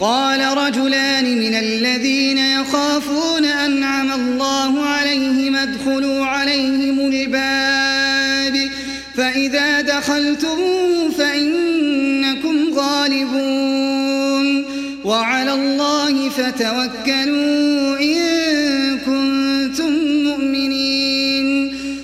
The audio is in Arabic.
قال رجلان من الذين يخافون أنعم الله عليهم ادخلوا عليهم الباب فإذا دخلتم فإنكم غالبون وعلى الله فتوكلون